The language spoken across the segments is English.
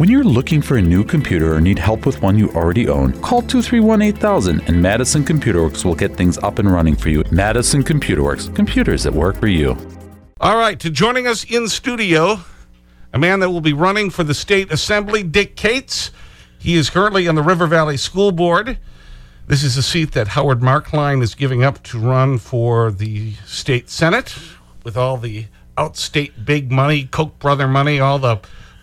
When you're looking for a new computer or need help with one you already own, call 231 8000 and Madison Computer Works will get things up and running for you. Madison Computer Works, computers that work for you. All right, to joining us in studio, a man that will be running for the state assembly, Dick Cates. He is currently on the River Valley School Board. This is a seat that Howard Marklein is giving up to run for the state senate with all the outstate big money, Koch brother money, all the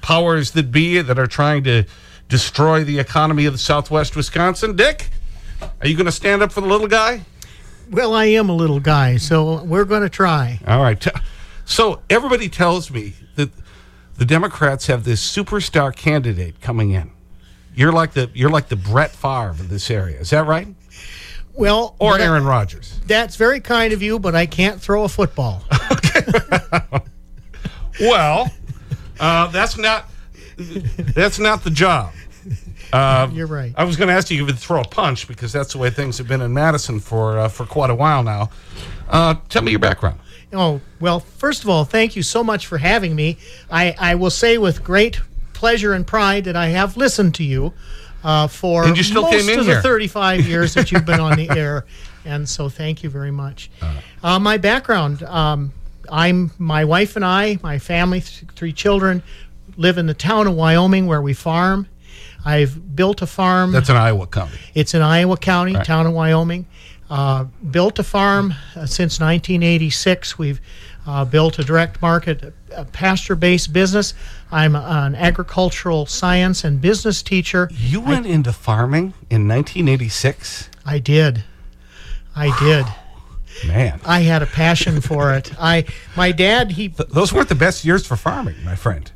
powers that be that are trying to destroy the economy of the southwest Wisconsin. Dick, are you going to stand up for the little guy? Well, I am a little guy, so we're going to try. All right. So everybody tells me that the Democrats have this superstar candidate coming in. You're like the, you're like the Brett Favre of this area. Is that right? Well, or Aaron Rodgers. That's very kind of you, but I can't throw a football. well, uh, that's not that's not the job. Uh, You're right. I was going to ask you if you would throw a punch because that's the way things have been in Madison for uh, for quite a while now. Uh, tell me your background. Oh, well, first of all, thank you so much for having me. I, I will say with great pleasure and pride that I have listened to you uh, for and you still most came in of here. the 35 years that you've been on the air. And so thank you very much. Uh, my background, um, I'm my wife and I, my family, three children, live in the town of Wyoming where we farm. I've built a farm. That's in Iowa County. It's in Iowa County, right. town of Wyoming. Uh, built a farm uh, since 1986. We've uh, built a direct market, pasture based business. I'm an agricultural science and business teacher. You went I, into farming in 1986? I did. I did. Man. I had a passion for it. I My dad, he. Th those weren't the best years for farming, my friend.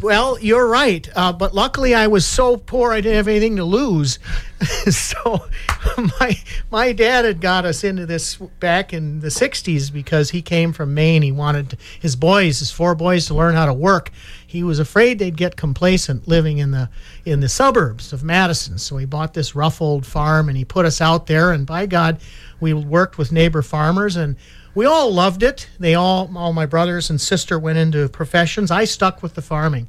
Well, you're right. Uh, but luckily, I was so poor, I didn't have anything to lose. so my, my dad had got us into this back in the 60s because he came from Maine. He wanted his boys, his four boys, to learn how to work. He was afraid they'd get complacent living in the in the suburbs of Madison. So he bought this rough old farm and he put us out there. And by God, we worked with neighbor farmers and we all loved it. They all, all my brothers and sister went into professions. I stuck with the farming.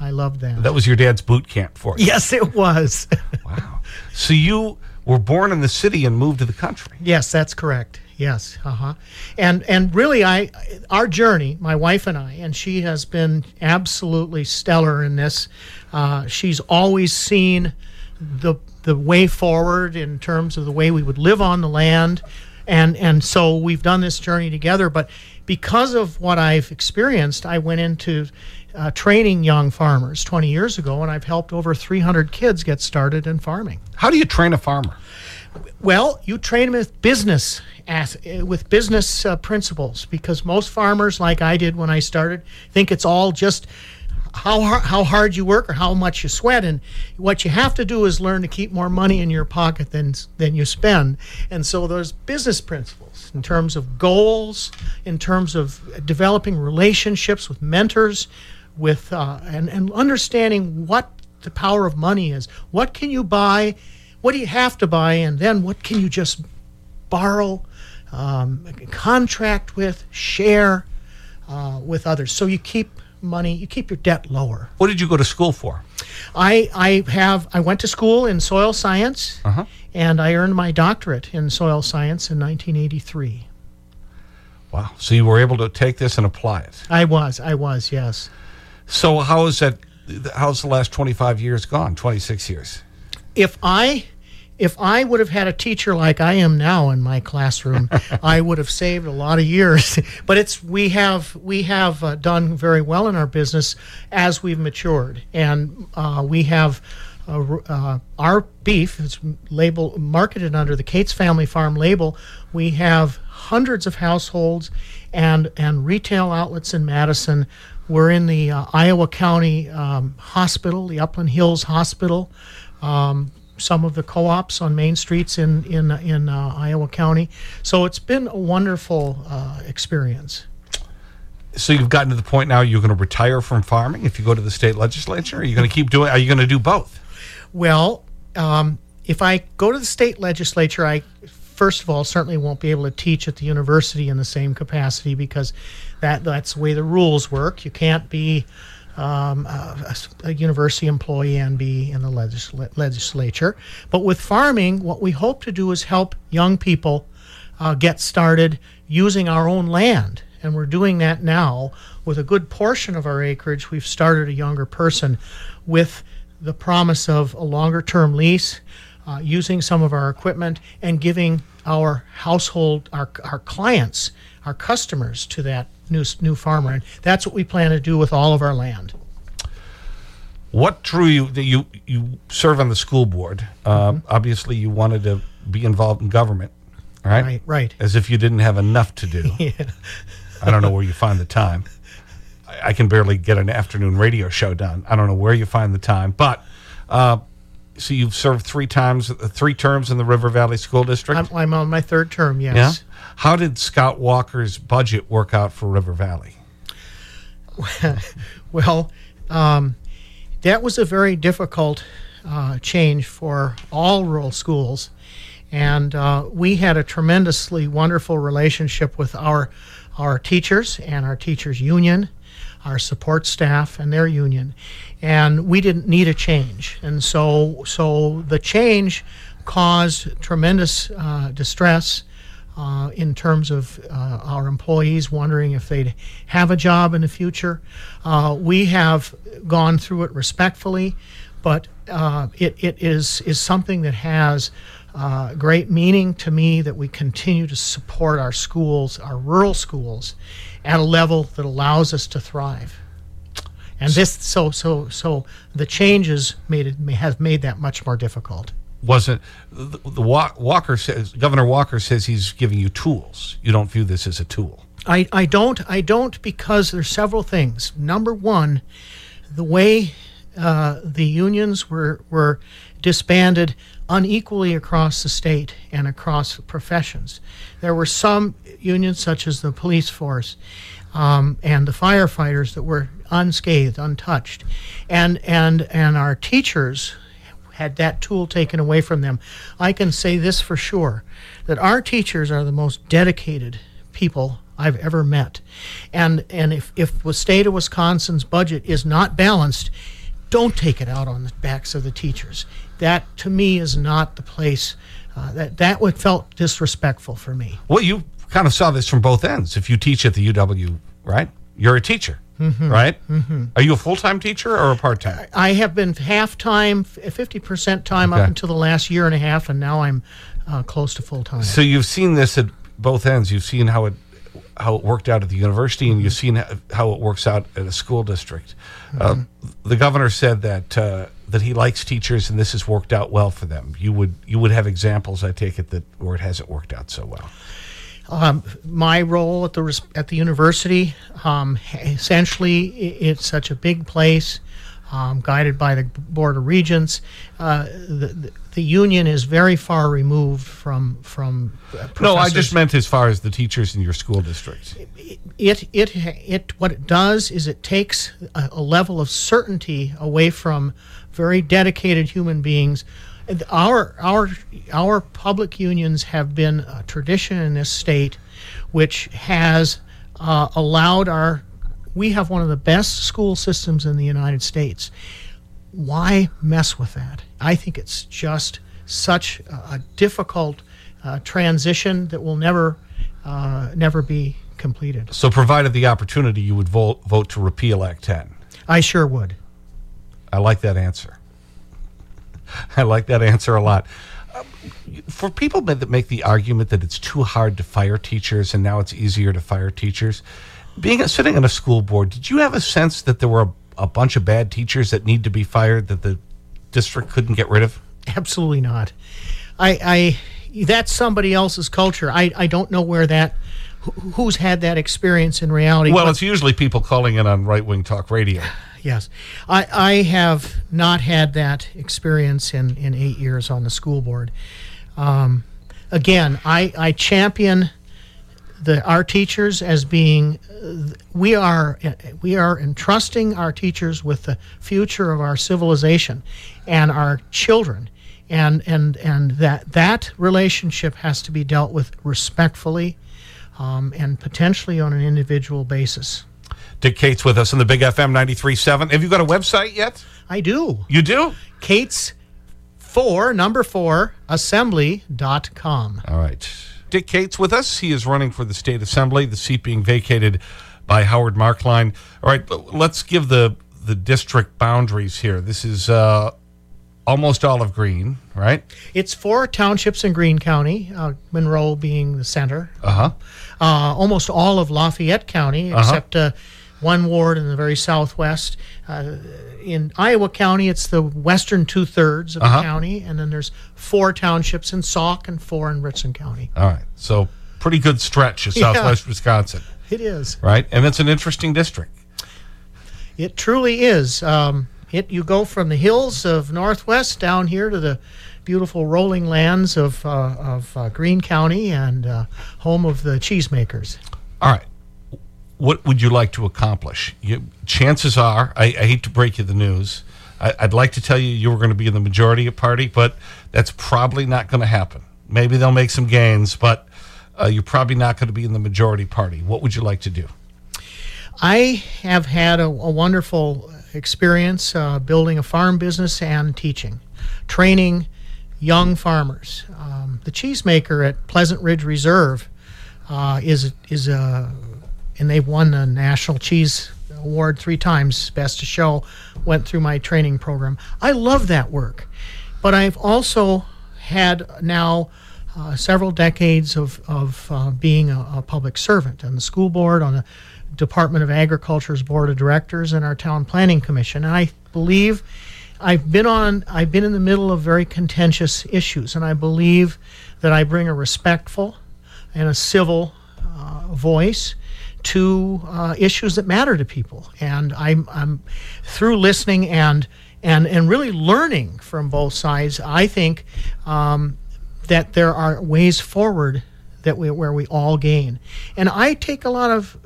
I loved that. That was your dad's boot camp for you. Yes, it was. wow. So you were born in the city and moved to the country. Yes, that's correct. Yes, uh-huh. And and really I our journey, my wife and I, and she has been absolutely stellar in this. Uh, she's always seen the the way forward in terms of the way we would live on the land. And, and so we've done this journey together. But because of what I've experienced, I went into uh, training young farmers 20 years ago, and I've helped over 300 kids get started in farming. How do you train a farmer? Well, you train them with business as, with business uh, principles because most farmers, like I did when I started, think it's all just how hard, how hard you work or how much you sweat. And what you have to do is learn to keep more money in your pocket than than you spend. And so there's business principles in terms of goals, in terms of developing relationships with mentors, with uh, and and understanding what the power of money is. What can you buy? What do you have to buy? And then what can you just borrow, um, contract with, share uh, with others? So you keep money, you keep your debt lower. What did you go to school for? I, I have I went to school in soil science uh -huh. and I earned my doctorate in soil science in 1983. Wow. So you were able to take this and apply it? I was. I was, yes. So how is that how's the last 25 years gone? 26 years? If I if I would have had a teacher like I am now in my classroom, I would have saved a lot of years. but it's we have we have uh, done very well in our business as we've matured, and uh, we have. Uh, uh our beef is labeled marketed under the Cates Family Farm label. We have hundreds of households and and retail outlets in Madison. We're in the uh, Iowa County um, Hospital, the Upland Hills Hospital. Um, some of the co-ops on main streets in in in uh, Iowa County. So it's been a wonderful uh, experience. So you've gotten to the point now you're going to retire from farming if you go to the state legislature. Are you going to keep doing? Are you going to do both? Well, um, if I go to the state legislature, I first of all certainly won't be able to teach at the university in the same capacity because that that's the way the rules work. You can't be um, a, a university employee and be in the legisla- legislature. But with farming, what we hope to do is help young people uh, get started using our own land. And we're doing that now with a good portion of our acreage. We've started a younger person with the promise of a longer term lease, uh, using some of our equipment, and giving our household, our, our clients, our customers to that new, new farmer. And that's what we plan to do with all of our land. What drew you, that you, you serve on the school board. Uh, Obviously, you wanted to be involved in government, right? Right, right. As if you didn't have enough to do. yeah. I don't know where you find the time. I, I can barely get an afternoon radio show done. I don't know where you find the time. But, uh, so you've served three times, uh, three terms in the River Valley School District? I'm, I'm on my third term, yes. yeah? How did Scott Walker's budget work out for River Valley? Well, um, that was a very difficult uh, change for all rural schools. And uh, we had a tremendously wonderful relationship with our, our teachers and our teachers' union, our support staff and their union. And we didn't need a change. And so, so the change caused tremendous uh, distress uh, in terms of uh, our employees wondering if they'd have a job in the future. Uh, we have gone through it respectfully, but uh, it, it is, is something that has uh, great meaning to me that we continue to support our schools, our rural schools, at a level that allows us to thrive. And this, so, so, so the changes made it, may have made that much more difficult. wasn't the, the Walker says Governor Walker says he's giving you tools. You don't view this as a tool. I, I don't I don't because there's several things. Number one, the way uh, the unions were were disbanded unequally across the state and across professions. There were some unions, such as the police force um, and the firefighters, that were unscathed, untouched, and and and our teachers had that tool taken away from them. I can say this for sure that our teachers are the most dedicated people I've ever met. And and if, if the state of Wisconsin's budget is not balanced, don't take it out on the backs of the teachers. That to me is not the place. Uh, that that would felt disrespectful for me. Well, you kind of saw this from both ends. If you teach at the UW, right? You're a teacher, right? Are you a full time teacher or a part time? I have been half time, fifty percent time Okay. up until the last year and a half, and now I'm uh, close to full time. So you've seen this at both ends. You've seen how it how it worked out at the university, and you've seen how- it works out at a school district. Uh, the governor said that uh, that he likes teachers, and this has worked out well for them. You would you would have examples, I take it, that where it hasn't worked out so well. um, my role at the at the university. Um, essentially, it's such a big place, um, guided by the board of regents. Uh, the, the the union is very far removed from from. No, I just meant as far as the teachers in your school district. it it it what it does is it takes a, a level of certainty away from very dedicated human beings. Our our our public unions have been a tradition in this state, which has uh, allowed our. We have one of the best school systems in the United States. Why mess with that? I think it's just such a, a difficult uh, transition that will never uh, never be completed. So, provided the opportunity, you would vote vote to repeal Act 10. I sure would. I like that answer. I like that answer a lot. Um, For people that make the argument that it's too hard to fire teachers and now it's easier to fire teachers, being sitting on a school board, did you have a sense that there were a, a bunch of bad teachers that need to be fired that the district couldn't get rid of? Absolutely not. I, I that's somebody else's culture. I, I don't know where that who- who's had that experience in reality. Well, but- it's usually people calling in on right wing talk radio. Yes. I, I have not had that experience in, in eight years on the school board. Um, again, I, I champion the, our teachers as being, uh, we are, we are entrusting our teachers with the future of our civilization and our children. And, and, and that, that relationship has to be dealt with respectfully um, and potentially on an individual basis. Dick Cates with us on the Big FM 93.7. Have you got a website yet? I do. You do? Cates four, number four, assembly.com. All right. Dick Cates with us. He is running for the state assembly, the seat being vacated by Howard Marklein. All right, let's give the, the district boundaries here. This is uh, almost of Green, right? It's four townships in Green County, uh, Monroe being the center. Uh-huh. Uh, almost all of Lafayette County, except uh, one ward in the very southwest. Uh, in Iowa County, it's the western two thirds of the county, and then there's four townships in Sauk and four in Richland County. All right. So pretty good stretch of Yeah. southwest Wisconsin, It is. right? And it's an interesting district. It truly is. Um, it you go from the hills of Northwest down here to the beautiful rolling lands of uh, of uh, Green County and uh, home of the cheesemakers. All right. What would you like to accomplish? You, chances are, I, I hate to break you the news, I, I'd like to tell you you were going to be in the majority party, but that's probably not going to happen. Maybe they'll make some gains, but uh, you're probably not going to be in the majority party. What would you like to do? I have had a, a wonderful experience uh, building a farm business and teaching, training young farmers. Um, the cheesemaker at Pleasant Ridge Reserve uh, is is a, and they've won the national cheese award three times, best of show. Went through my training program. I love that work, but I've also had now uh, several decades of, of uh, being a, a public servant on the school board, on the Department of Agriculture's board of directors, and our town planning commission. And I believe I've been on, I've been in the middle of very contentious issues, and I believe that I bring a respectful and a civil uh, voice to uh, issues that matter to people. And I'm, I'm through listening and and and really learning from both sides. I think um, that there are ways forward that we where we all gain. And I take a lot of.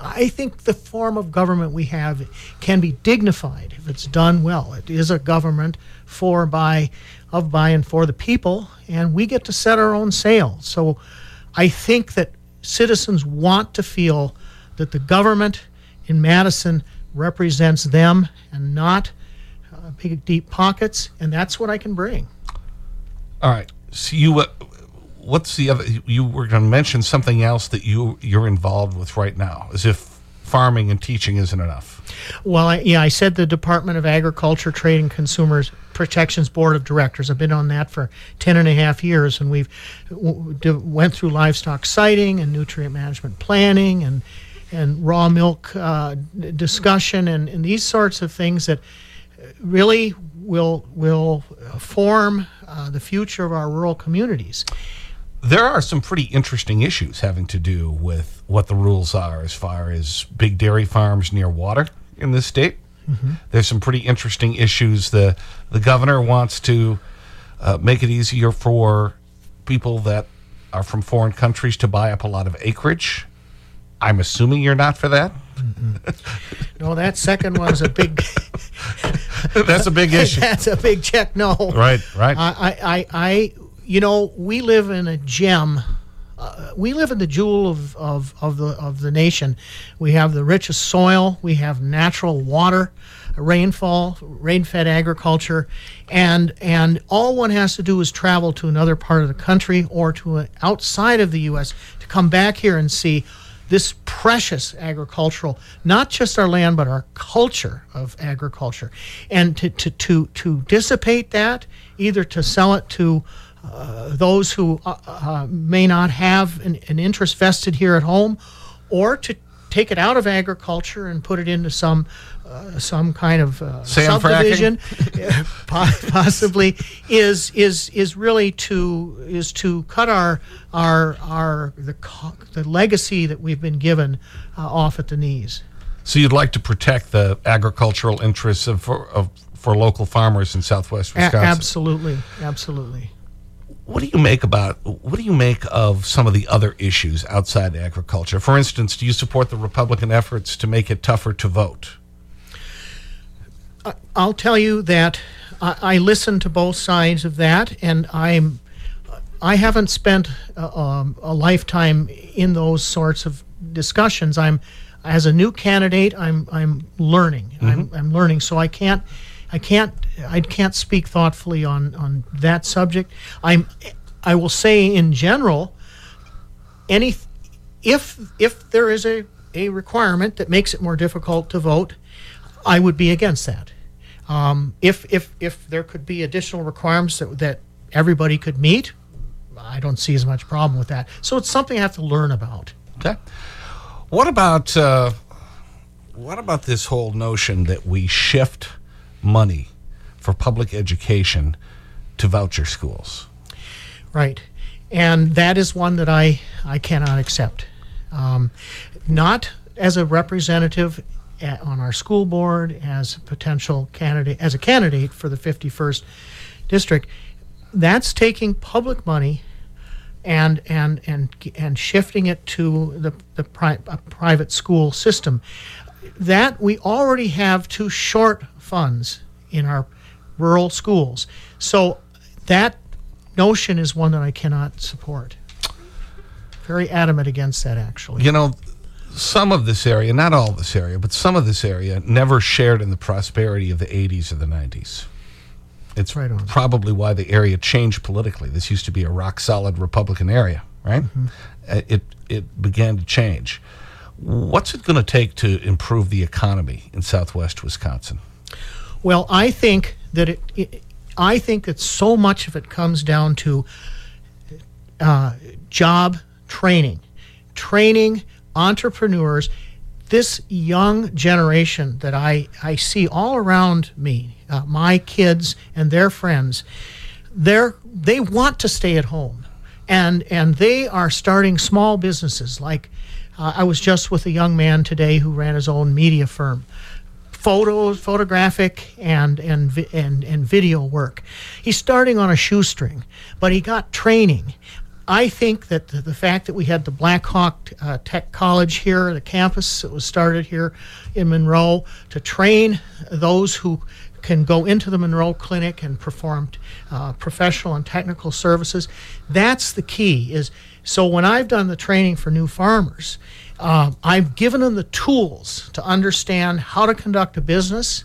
I think the form of government we have can be dignified if it's done well. It is a government for, by, of, by, and for the people, and we get to set our own sails. So I think that citizens want to feel that the government in Madison represents them and not uh, big, deep pockets, and that's what I can bring. All right. So you, uh, what's the other, you were going to mention something else that you, you're involved with right now, as if farming and teaching isn't enough. Well, I, yeah, I said the Department of Agriculture, Trade and Consumers Protections Board of Directors. I've been on that for 10 and a half years, and we've went through livestock siting and nutrient management planning and and raw milk uh, discussion and, and these sorts of things that really will will form uh, the future of our rural communities. There are some pretty interesting issues having to do with what the rules are as far as big dairy farms near water in this state. There's some pretty interesting issues. The, the governor wants to uh, make it easier for people that are from foreign countries to buy up a lot of acreage. I'm assuming you're not for that. No, that second one's a big. That's a big issue. that's a big check. No. Right, right. I, I, I, I you know, we live in a gem. Uh, we live in the jewel of, of, of the of the nation. We have the richest soil. We have natural water, rainfall, rain-fed agriculture, and and all one has to do is travel to another part of the country or to a, outside of the U.S. to come back here and see this precious agricultural, not just our land, but our culture of agriculture. And to, to, to, to dissipate that, either to sell it to uh, those who uh, uh, may not have an, an interest vested here at home, or to take it out of agriculture and put it into some uh, some kind of uh, subdivision, possibly is is is really to is to cut our our our the the legacy that we've been given uh, off at the knees. So you'd like to protect the agricultural interests of, for, of, for local farmers in southwest A- Wisconsin. absolutely, absolutely. What do you make about, what do you make of some of the other issues outside agriculture? For instance, do you support the Republican efforts to make it tougher to vote? I'll tell you that I, I listen to both sides of that, and I'm I haven't spent uh, um, a lifetime in those sorts of discussions. I'm as a new candidate, I'm I'm learning. I'm I'm learning, so I can't I can't I can't speak thoughtfully on on that subject. I'm I will say in general, any if if there is a a requirement that makes it more difficult to vote, I would be against that. Um, if if if there could be additional requirements that that everybody could meet, I don't see as much problem with that. So it's something I have to learn about. Okay. What about, uh, what about this whole notion that we shift money for public education to voucher schools? Right. And that is one that I, I cannot accept. Um, not as a representative at, on our school board, as a potential candidate, as a candidate for the 51st district. That's taking public money and and and and shifting it to the the pri- private school system. That we already have too short funds in our rural schools. So that notion is one that I cannot support. Very adamant against that, actually. You know, some of this area, not all this area, but some of this area never shared in the prosperity of the 80s or the 90s. It's Right on. probably why the area changed politically. This used to be a rock solid Republican area, right? Uh, It, it began to change. What's it going to take to improve the economy in southwest Wisconsin? Well, I think that it, it I think that so much of it comes down to uh, job training, training entrepreneurs. This young generation that I, I see all around me, uh, my kids and their friends, they're, they want to stay at home. And, and they are starting small businesses. Like uh, I was just with a young man today who ran his own media firm photos, photographic and and and and video work. He's starting on a shoestring, but he got training. I think that the, fact that we had the Blackhawk uh, Tech College here, the campus that was started here in Monroe, to train those who can go into the Monroe Clinic and perform uh, professional and technical services. That's the key. Is so when I've done the training for new farmers, uh, I've given them the tools to understand how to conduct a business,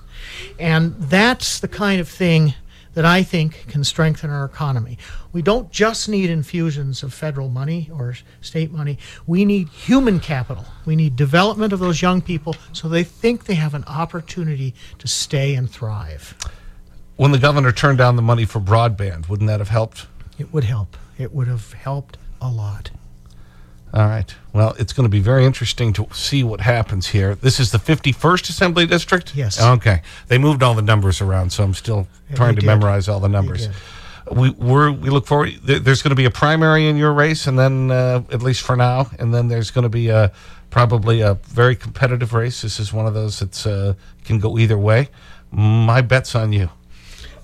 and that's the kind of thing that I think can strengthen our economy. We don't just need infusions of federal money or state money. We need human capital. We need development of those young people so they think they have an opportunity to stay and thrive. When the governor turned down the money for broadband, wouldn't that have helped? It would help. It would have helped a lot. All right. Well, it's going to be very interesting to see what happens here. This is the 51st Assembly District? Yes. Okay. They moved all the numbers around, so I'm still Yeah, trying to did. memorize all the numbers. We, we're, we look forward, there's going to be a primary in your race, and then, uh, at least for now, and then there's going to be a, probably a very competitive race. This is one of those that uh, can go either way. My bet's on you.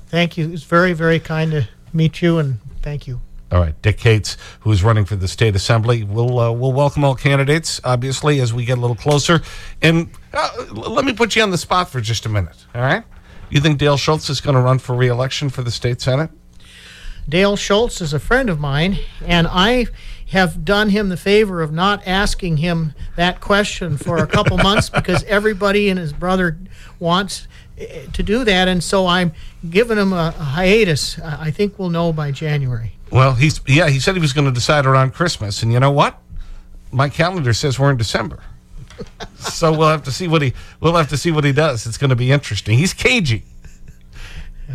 Thank you. It's very, very kind to meet you, and thank you. All right, Dick Cates, who's running for the state assembly. We'll, uh, we'll welcome all candidates, obviously, as we get a little closer. And uh, let me put you on the spot for just a minute, all right? You think Dale Schultz is going to run for reelection for the state senate? Dale Schultz is a friend of mine, and I have done him the favor of not asking him that question for a couple months because everybody and his brother wants eh, to do that, and so I'm giving him a, hiatus. I think we'll know by January. Well, he's, yeah, he said he was going to decide around Christmas. And you know what? My calendar says we're in December. so we'll have to see what he, we'll have to see what he does. It's going to be interesting. He's cagey.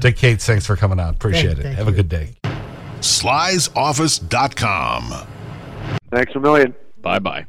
Dick Cates, thanks for coming out. Appreciate Thank- it. thank Have a good day. slysoffice.com. Thanks a million. Bye bye.